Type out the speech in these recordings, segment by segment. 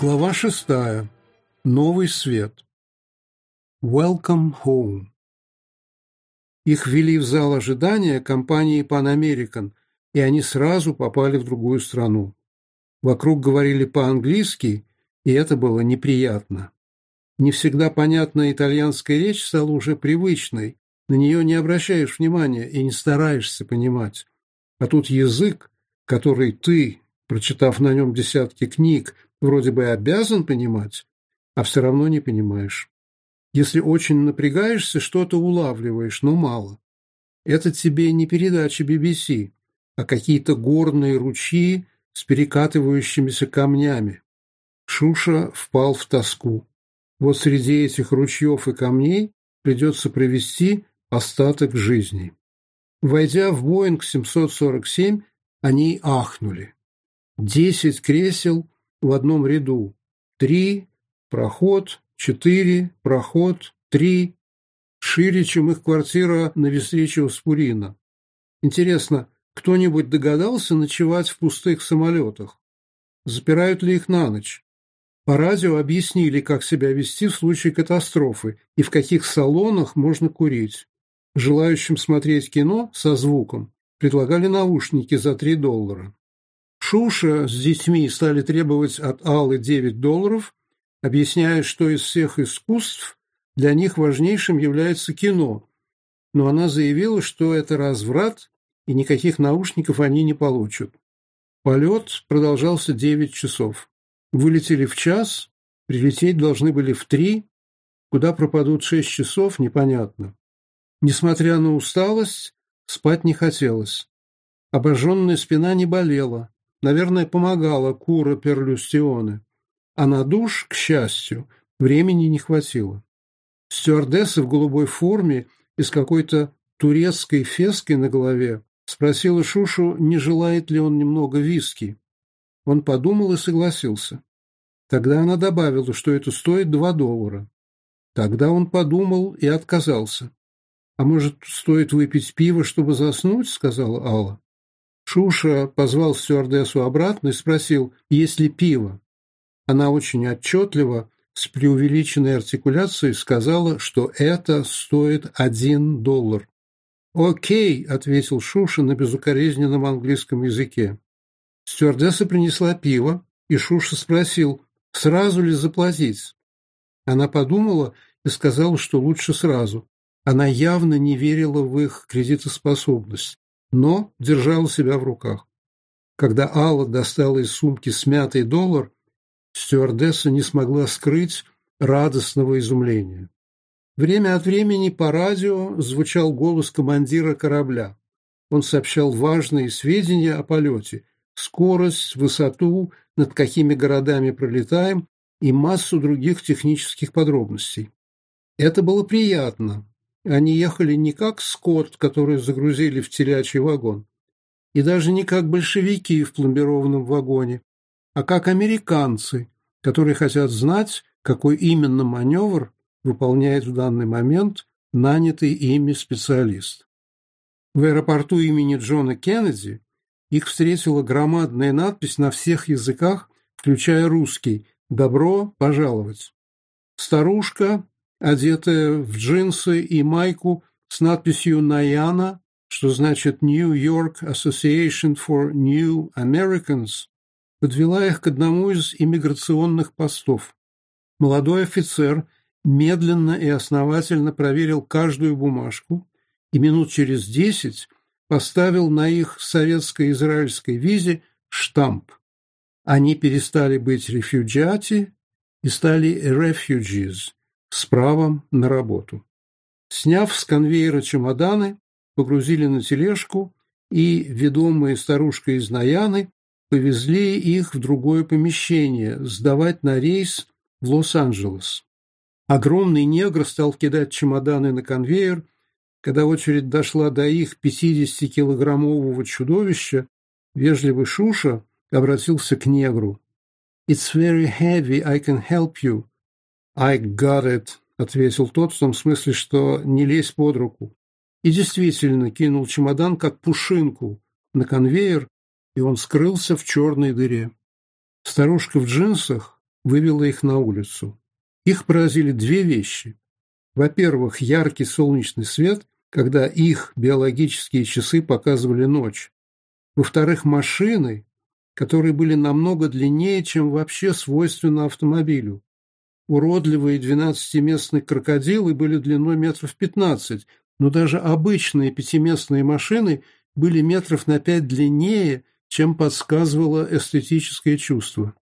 Глава шестая. Новый свет. Welcome home. Их вели в зал ожидания компании Pan American, и они сразу попали в другую страну. Вокруг говорили по-английски, и это было неприятно. Не всегда понятная итальянская речь стала уже привычной, на нее не обращаешь внимания и не стараешься понимать. А тут язык, который ты, прочитав на нем десятки книг, Вроде бы обязан понимать, а все равно не понимаешь. Если очень напрягаешься, что-то улавливаешь, но мало. Это тебе не передача BBC, а какие-то горные ручьи с перекатывающимися камнями. Шуша впал в тоску. Вот среди этих ручьев и камней придется провести остаток жизни. Войдя в Боинг 747, они ахнули. Десять кресел в одном ряду. Три, проход, четыре, проход, три, шире, чем их квартира на Весречево Спурина. Интересно, кто-нибудь догадался ночевать в пустых самолетах? Запирают ли их на ночь? По радио объяснили, как себя вести в случае катастрофы и в каких салонах можно курить. Желающим смотреть кино со звуком предлагали наушники за 3 доллара. Шуша с детьми стали требовать от Аллы 9 долларов, объясняя, что из всех искусств для них важнейшим является кино. Но она заявила, что это разврат, и никаких наушников они не получат. Полет продолжался 9 часов. Вылетели в час, прилететь должны были в три, куда пропадут 6 часов, непонятно. Несмотря на усталость, спать не хотелось. Обожженная спина не болела, наверное, помогала кура перлюстионы. А на душ, к счастью, времени не хватило. Стюардесса в голубой форме и с какой-то турецкой феской на голове спросила Шушу, не желает ли он немного виски. Он подумал и согласился. Тогда она добавила, что это стоит два доллара. Тогда он подумал и отказался. «А может, стоит выпить пиво, чтобы заснуть?» — сказала Алла. Шуша позвал стюардессу обратно и спросил, есть ли пиво. Она очень отчетливо, с преувеличенной артикуляцией, сказала, что это стоит один доллар. «Окей», — ответил Шуша на безукоризненном английском языке. Стюардесса принесла пиво, и Шуша спросил, сразу ли заплатить. Она подумала и сказала, что лучше сразу. Она явно не верила в их кредитоспособность но держала себя в руках. Когда Алла достала из сумки смятый доллар, стюардесса не смогла скрыть радостного изумления. Время от времени по радио звучал голос командира корабля. Он сообщал важные сведения о полете, скорость, высоту, над какими городами пролетаем и массу других технических подробностей. Это было приятно, они ехали не как скот, который загрузили в телячий вагон, и даже не как большевики в пломбированном вагоне, а как американцы, которые хотят знать, какой именно маневр выполняет в данный момент нанятый ими специалист. В аэропорту имени Джона Кеннеди их встретила громадная надпись на всех языках, включая русский «Добро пожаловать». Старушка, одетая в джинсы и майку с надписью «Наяна», что значит «New York Association for New Americans», подвела их к одному из иммиграционных постов. Молодой офицер медленно и основательно проверил каждую бумажку и минут через десять поставил на их советско-израильской визе штамп. Они перестали быть рефюджиати и стали refugees с правом на работу. Сняв с конвейера чемоданы, погрузили на тележку и, ведомые старушкой из Наяны, повезли их в другое помещение сдавать на рейс в Лос-Анджелес. Огромный негр стал кидать чемоданы на конвейер. Когда очередь дошла до их 50-килограммового чудовища, вежливый Шуша обратился к негру. «It's very heavy, I can help you», «I got it», — ответил тот в том смысле, что «не лезь под руку». И действительно кинул чемодан, как пушинку, на конвейер, и он скрылся в черной дыре. Старушка в джинсах вывела их на улицу. Их поразили две вещи. Во-первых, яркий солнечный свет, когда их биологические часы показывали ночь. Во-вторых, машины, которые были намного длиннее, чем вообще свойственно автомобилю. Уродливые двенадцатиместные крокодилы были длиной метров пятнадцать, но даже обычные пятиместные машины были метров на пять длиннее, чем подсказывало эстетическое чувство.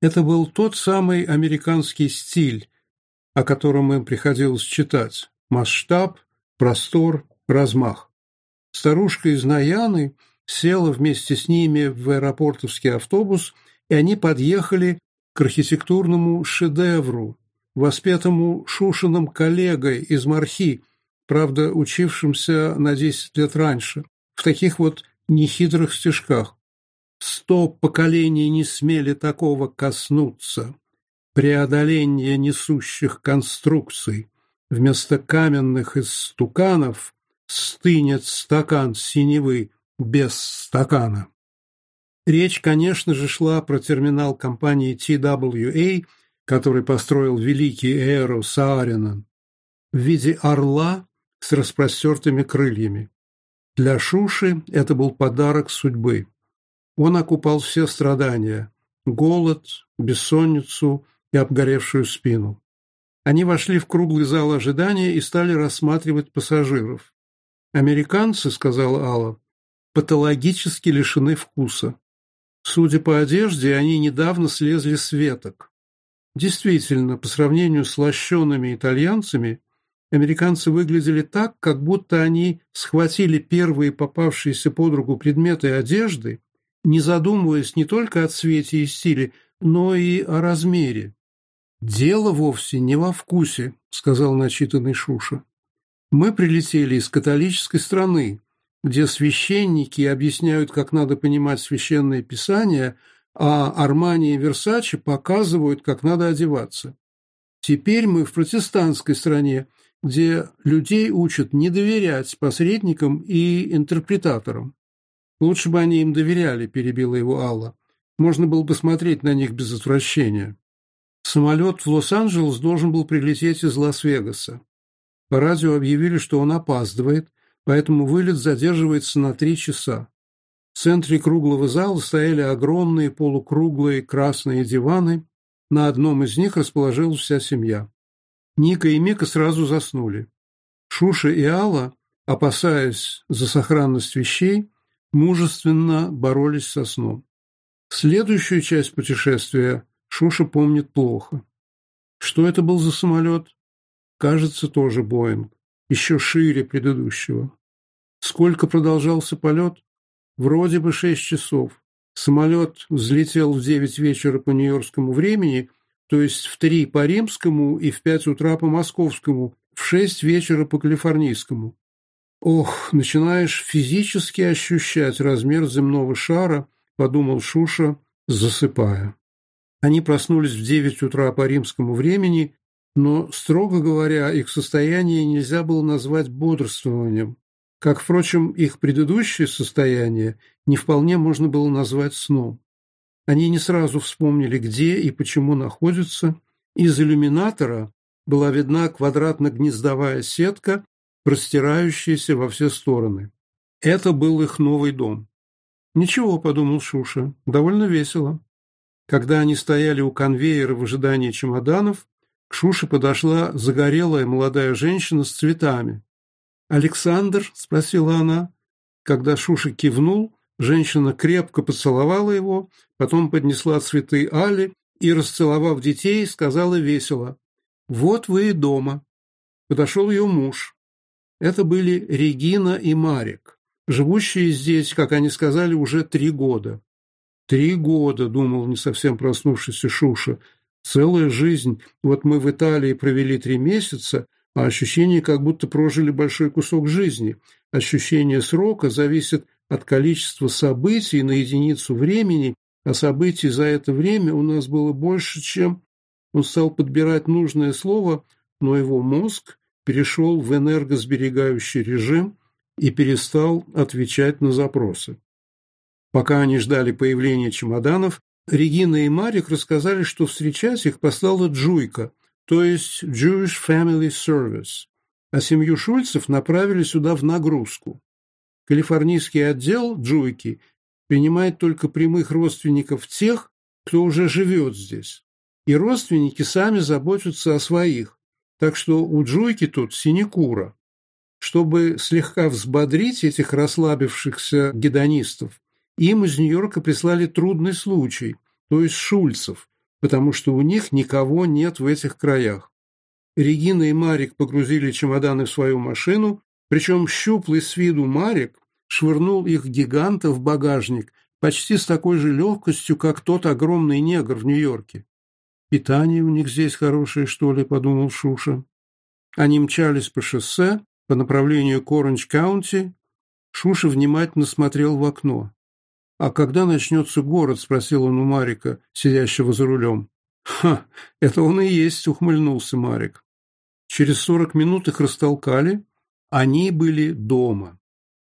Это был тот самый американский стиль, о котором им приходилось читать – масштаб, простор, размах. Старушка из Наяны села вместе с ними в аэропортовский автобус, и они подъехали к архитектурному шедевру, воспетому Шушиным коллегой из Мархи, правда, учившимся на 10 лет раньше, в таких вот нехитрых стишках. «Сто поколений не смели такого коснуться, преодоление несущих конструкций, вместо каменных истуканов стынет стакан синевы без стакана». Речь, конечно же, шла про терминал компании TWA, который построил великий Эро Сааринен, в виде орла с распростертыми крыльями. Для Шуши это был подарок судьбы. Он окупал все страдания – голод, бессонницу и обгоревшую спину. Они вошли в круглый зал ожидания и стали рассматривать пассажиров. «Американцы», – сказала Алла, – «патологически лишены вкуса. Судя по одежде, они недавно слезли с веток. Действительно, по сравнению с лощеными итальянцами, американцы выглядели так, как будто они схватили первые попавшиеся под руку предметы одежды, не задумываясь не только о цвете и стиле, но и о размере. «Дело вовсе не во вкусе», — сказал начитанный Шуша. «Мы прилетели из католической страны, где священники объясняют, как надо понимать священное писание, а Армани и Версачи показывают, как надо одеваться. Теперь мы в протестантской стране, где людей учат не доверять посредникам и интерпретаторам. Лучше бы они им доверяли, перебила его Алла. Можно было бы смотреть на них без отвращения. Самолет в Лос-Анджелес должен был прилететь из Лас-Вегаса. По радио объявили, что он опаздывает, поэтому вылет задерживается на три часа. В центре круглого зала стояли огромные полукруглые красные диваны, на одном из них расположилась вся семья. Ника и Мика сразу заснули. Шуша и Алла, опасаясь за сохранность вещей, мужественно боролись со сном. Следующую часть путешествия Шуша помнит плохо. Что это был за самолет? Кажется, тоже Боинг, еще шире предыдущего. Сколько продолжался полет? Вроде бы шесть часов. Самолет взлетел в девять вечера по нью-йоркскому времени, то есть в три по римскому и в пять утра по московскому, в шесть вечера по калифорнийскому. «Ох, начинаешь физически ощущать размер земного шара», – подумал Шуша, засыпая. Они проснулись в девять утра по римскому времени, но, строго говоря, их состояние нельзя было назвать бодрствованием как, впрочем, их предыдущее состояние не вполне можно было назвать сном. Они не сразу вспомнили, где и почему находятся. Из иллюминатора была видна квадратно-гнездовая сетка, простирающаяся во все стороны. Это был их новый дом. «Ничего», — подумал Шуша, — «довольно весело». Когда они стояли у конвейера в ожидании чемоданов, к Шуше подошла загорелая молодая женщина с цветами, «Александр?» – спросила она. Когда Шуша кивнул, женщина крепко поцеловала его, потом поднесла цветы Али и, расцеловав детей, сказала весело. «Вот вы и дома». Подошел ее муж. Это были Регина и Марик, живущие здесь, как они сказали, уже три года. «Три года», – думал не совсем проснувшийся Шуша, – «целая жизнь. Вот мы в Италии провели три месяца, а ощущение, как будто прожили большой кусок жизни. Ощущение срока зависит от количества событий на единицу времени, а событий за это время у нас было больше, чем... Он стал подбирать нужное слово, но его мозг перешел в энергосберегающий режим и перестал отвечать на запросы. Пока они ждали появления чемоданов, Регина и Марик рассказали, что встречать их послала Джуйка, то есть Jewish Family Service, а семью Шульцев направили сюда в нагрузку. Калифорнийский отдел «Джуйки» принимает только прямых родственников тех, кто уже живет здесь. И родственники сами заботятся о своих, так что у Джуйки тут синекура. Чтобы слегка взбодрить этих расслабившихся гедонистов, им из Нью-Йорка прислали трудный случай, то есть шульцев, потому что у них никого нет в этих краях. Регина и Марик погрузили чемоданы в свою машину, причем щуплый с виду Марик швырнул их гиганта в багажник почти с такой же легкостью, как тот огромный негр в Нью-Йорке. «Питание у них здесь хорошее, что ли?» – подумал Шуша. Они мчались по шоссе по направлению к Оранж-Каунти. Шуша внимательно смотрел в окно. «А когда начнется город?» — спросил он у Марика, сидящего за рулем. «Ха, это он и есть», — ухмыльнулся Марик. Через сорок минут их растолкали. Они были дома.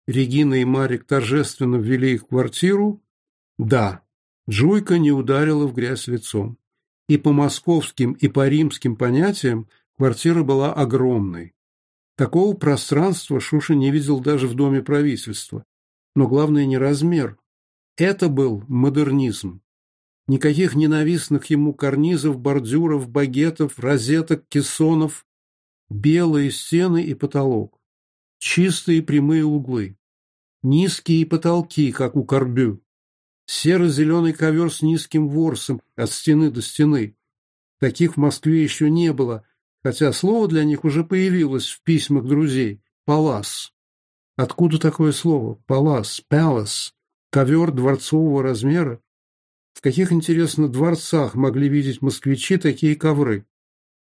Регина и Марик торжественно ввели их в квартиру. Да, Джуйка не ударила в грязь лицом. И по московским, и по римским понятиям квартира была огромной. Такого пространства Шуша не видел даже в доме правительства. Но главное не размер, это был модернизм. Никаких ненавистных ему карнизов, бордюров, багетов, розеток, кессонов. Белые стены и потолок. Чистые прямые углы. Низкие потолки, как у Корбю. Серо-зеленый ковер с низким ворсом от стены до стены. Таких в Москве еще не было, хотя слово для них уже появилось в письмах друзей – «палас». Откуда такое слово? «Палас», «палас»? Ковер дворцового размера. В каких, интересно, дворцах могли видеть москвичи такие ковры?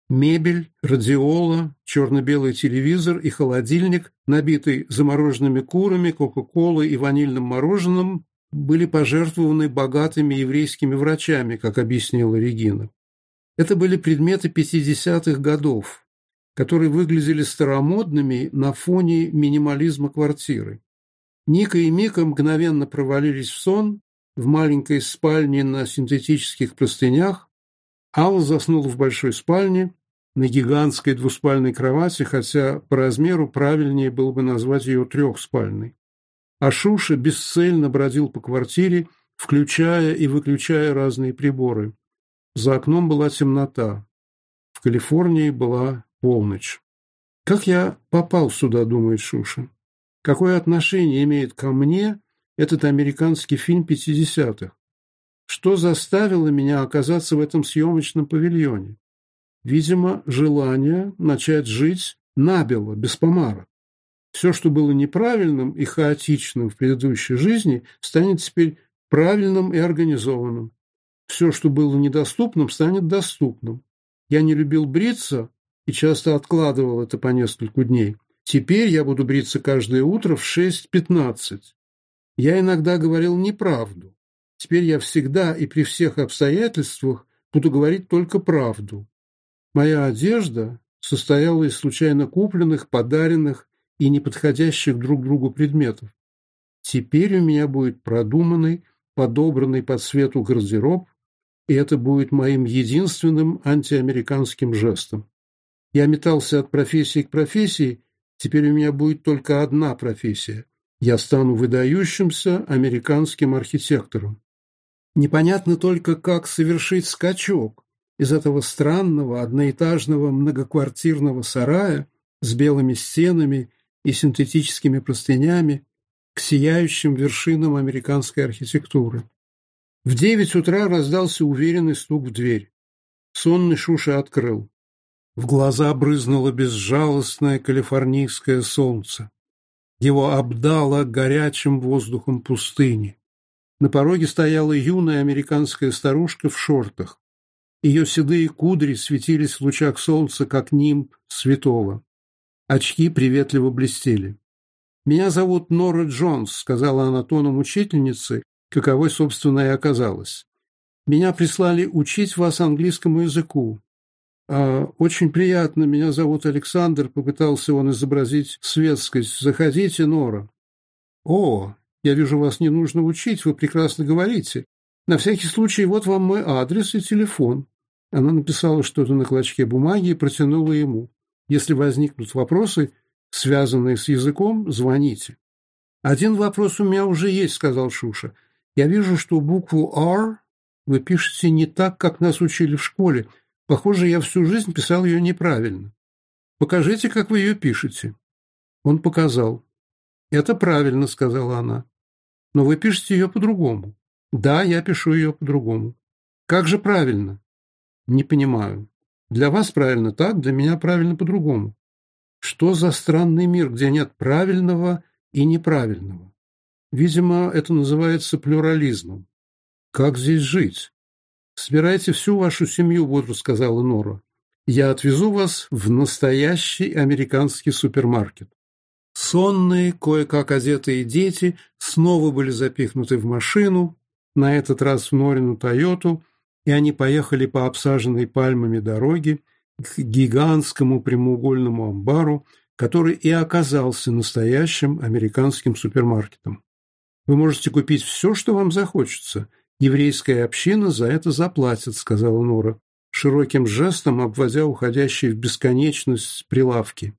Мебель, радиола, черно-белый телевизор и холодильник, набитый замороженными курами, кока-колой и ванильным мороженым, были пожертвованы богатыми еврейскими врачами, как объяснила Регина. Это были предметы 50-х годов, которые выглядели старомодными на фоне минимализма квартиры. Ника и Мика мгновенно провалились в сон в маленькой спальне на синтетических простынях. Алла заснула в большой спальне на гигантской двуспальной кровати, хотя по размеру правильнее было бы назвать ее трехспальной. А Шуша бесцельно бродил по квартире, включая и выключая разные приборы. За окном была темнота. В Калифорнии была полночь. «Как я попал сюда?» – думает Шуша. Какое отношение имеет ко мне этот американский фильм 50-х? Что заставило меня оказаться в этом съемочном павильоне? Видимо, желание начать жить набело, без помара. Все, что было неправильным и хаотичным в предыдущей жизни, станет теперь правильным и организованным. Все, что было недоступным, станет доступным. Я не любил бриться и часто откладывал это по нескольку дней. Теперь я буду бриться каждое утро в 6.15. Я иногда говорил неправду. Теперь я всегда и при всех обстоятельствах буду говорить только правду. Моя одежда состояла из случайно купленных, подаренных и неподходящих друг другу предметов. Теперь у меня будет продуманный, подобранный по цвету гардероб, и это будет моим единственным антиамериканским жестом. Я метался от профессии к профессии Теперь у меня будет только одна профессия. Я стану выдающимся американским архитектором. Непонятно только, как совершить скачок из этого странного одноэтажного многоквартирного сарая с белыми стенами и синтетическими простынями к сияющим вершинам американской архитектуры. В девять утра раздался уверенный стук в дверь. Сонный Шуша открыл. В глаза брызнуло безжалостное калифорнийское солнце. Его обдало горячим воздухом пустыни. На пороге стояла юная американская старушка в шортах. Ее седые кудри светились в лучах солнца, как нимб святого. Очки приветливо блестели. «Меня зовут Нора Джонс», — сказала она тоном учительницы, каковой, собственно, и оказалась. «Меня прислали учить вас английскому языку. А, «Очень приятно, меня зовут Александр», — попытался он изобразить светскость. «Заходите, Нора». «О, я вижу, вас не нужно учить, вы прекрасно говорите. На всякий случай, вот вам мой адрес и телефон». Она написала что-то на клочке бумаги и протянула ему. «Если возникнут вопросы, связанные с языком, звоните». «Один вопрос у меня уже есть», — сказал Шуша. «Я вижу, что букву «R» вы пишете не так, как нас учили в школе». Похоже, я всю жизнь писал ее неправильно. Покажите, как вы ее пишете. Он показал. Это правильно, сказала она. Но вы пишете ее по-другому. Да, я пишу ее по-другому. Как же правильно? Не понимаю. Для вас правильно так, для меня правильно по-другому. Что за странный мир, где нет правильного и неправильного? Видимо, это называется плюрализмом. Как здесь жить? «Собирайте всю вашу семью», — бодро сказала Нора. «Я отвезу вас в настоящий американский супермаркет». Сонные, кое-как одетые дети снова были запихнуты в машину, на этот раз в Норину Тойоту, и они поехали по обсаженной пальмами дороге к гигантскому прямоугольному амбару, который и оказался настоящим американским супермаркетом. Вы можете купить все, что вам захочется, «Еврейская община за это заплатит», — сказала Нора, широким жестом обводя уходящие в бесконечность прилавки.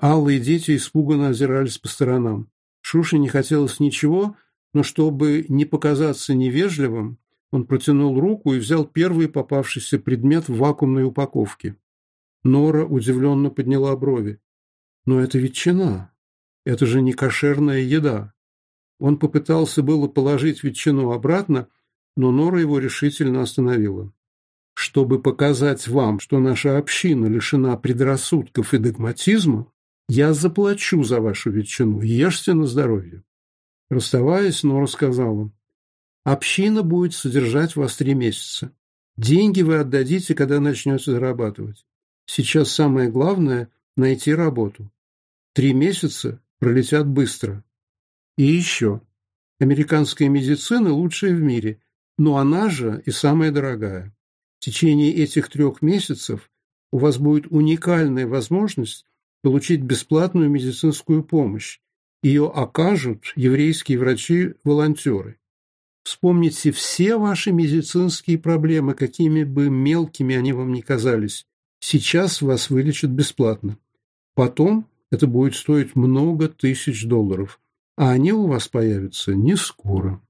Алла и дети испуганно озирались по сторонам. Шуше не хотелось ничего, но чтобы не показаться невежливым, он протянул руку и взял первый попавшийся предмет в вакуумной упаковке. Нора удивленно подняла брови. «Но это ветчина. Это же не кошерная еда». Он попытался было положить ветчину обратно, но Нора его решительно остановила. «Чтобы показать вам, что наша община лишена предрассудков и догматизма, я заплачу за вашу ветчину, ешьте на здоровье». Расставаясь, Нора сказала, «Община будет содержать вас три месяца. Деньги вы отдадите, когда начнете зарабатывать. Сейчас самое главное – найти работу. Три месяца пролетят быстро. И еще. Американская медицина лучшая в мире, но она же и самая дорогая. В течение этих трех месяцев у вас будет уникальная возможность получить бесплатную медицинскую помощь. Ее окажут еврейские врачи-волонтеры. Вспомните все ваши медицинские проблемы, какими бы мелкими они вам ни казались. Сейчас вас вылечат бесплатно. Потом это будет стоить много тысяч долларов, а они у вас появятся не скоро.